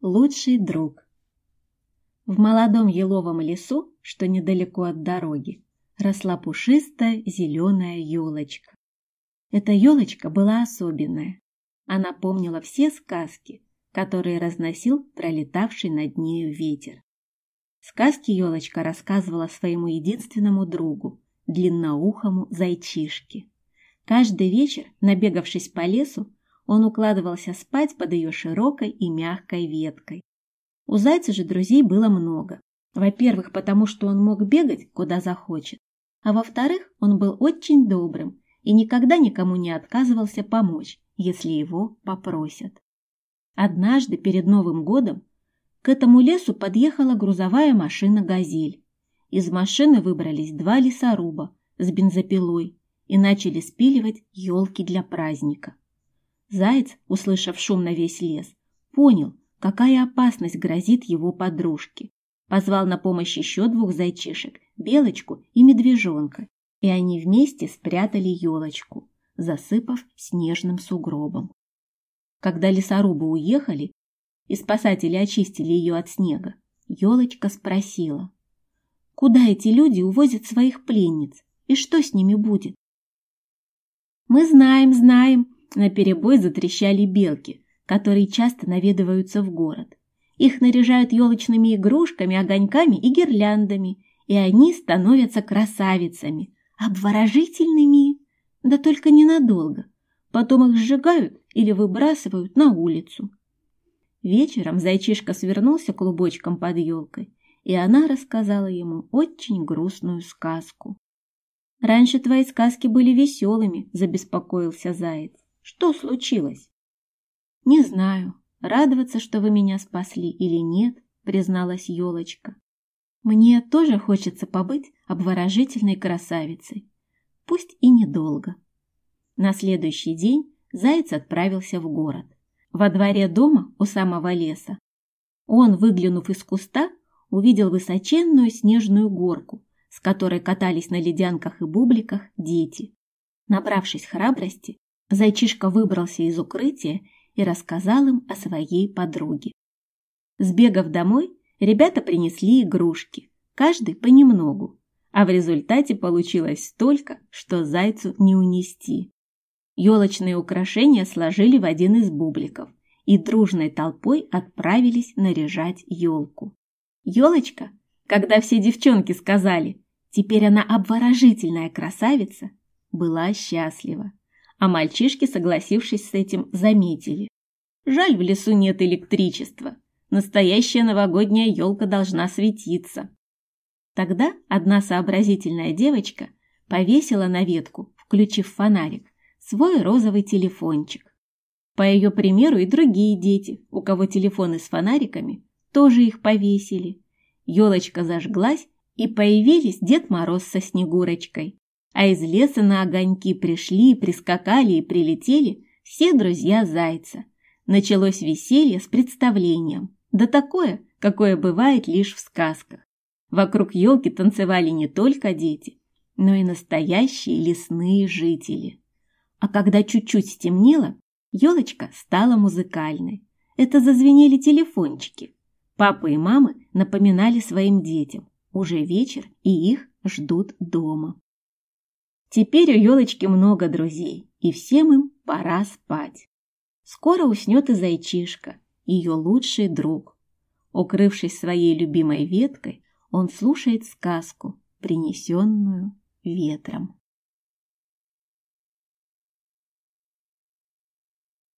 Лучший друг. В молодом еловом лесу, что недалеко от дороги, росла пушистая зеленая елочка. Эта елочка была особенная. Она помнила все сказки, которые разносил пролетавший над нею ветер. Сказки елочка рассказывала своему единственному другу, длинноухому зайчишке. Каждый вечер, набегавшись по лесу, он укладывался спать под ее широкой и мягкой веткой. У зайца же друзей было много. Во-первых, потому что он мог бегать, куда захочет. А во-вторых, он был очень добрым и никогда никому не отказывался помочь, если его попросят. Однажды перед Новым годом к этому лесу подъехала грузовая машина «Газель». Из машины выбрались два лесоруба с бензопилой и начали спиливать елки для праздника. Заяц, услышав шум на весь лес, понял, какая опасность грозит его подружке. Позвал на помощь еще двух зайчишек, белочку и медвежонка, и они вместе спрятали елочку, засыпав снежным сугробом. Когда лесорубы уехали и спасатели очистили ее от снега, елочка спросила, куда эти люди увозят своих пленниц и что с ними будет? «Мы знаем, знаем», Наперебой затрещали белки, которые часто наведываются в город. Их наряжают елочными игрушками, огоньками и гирляндами, и они становятся красавицами, обворожительными, да только ненадолго. Потом их сжигают или выбрасывают на улицу. Вечером зайчишка свернулся клубочком под елкой, и она рассказала ему очень грустную сказку. «Раньше твои сказки были веселыми», – забеспокоился заяц. Что случилось? Не знаю, радоваться, что вы меня спасли или нет, призналась елочка. Мне тоже хочется побыть обворожительной красавицей, пусть и недолго. На следующий день заяц отправился в город. Во дворе дома у самого леса он, выглянув из куста, увидел высоченную снежную горку, с которой катались на ледянках и бубликах дети. Набравшись храбрости, Зайчишка выбрался из укрытия и рассказал им о своей подруге. Сбегав домой, ребята принесли игрушки, каждый понемногу, а в результате получилось столько, что зайцу не унести. Елочные украшения сложили в один из бубликов и дружной толпой отправились наряжать елку. Елочка, когда все девчонки сказали «теперь она обворожительная красавица», была счастлива а мальчишки, согласившись с этим, заметили. Жаль, в лесу нет электричества. Настоящая новогодняя елка должна светиться. Тогда одна сообразительная девочка повесила на ветку, включив фонарик, свой розовый телефончик. По ее примеру и другие дети, у кого телефоны с фонариками, тоже их повесили. Елочка зажглась, и появились Дед Мороз со Снегурочкой а из леса на огоньки пришли, прискакали и прилетели все друзья зайца. Началось веселье с представлением, да такое, какое бывает лишь в сказках. Вокруг елки танцевали не только дети, но и настоящие лесные жители. А когда чуть-чуть стемнело, елочка стала музыкальной. Это зазвенели телефончики. Папа и мамы напоминали своим детям. Уже вечер, и их ждут дома. Теперь у елочки много друзей, и всем им пора спать. Скоро уснет и зайчишка, ее лучший друг. Укрывшись своей любимой веткой, он слушает сказку, принесенную ветром.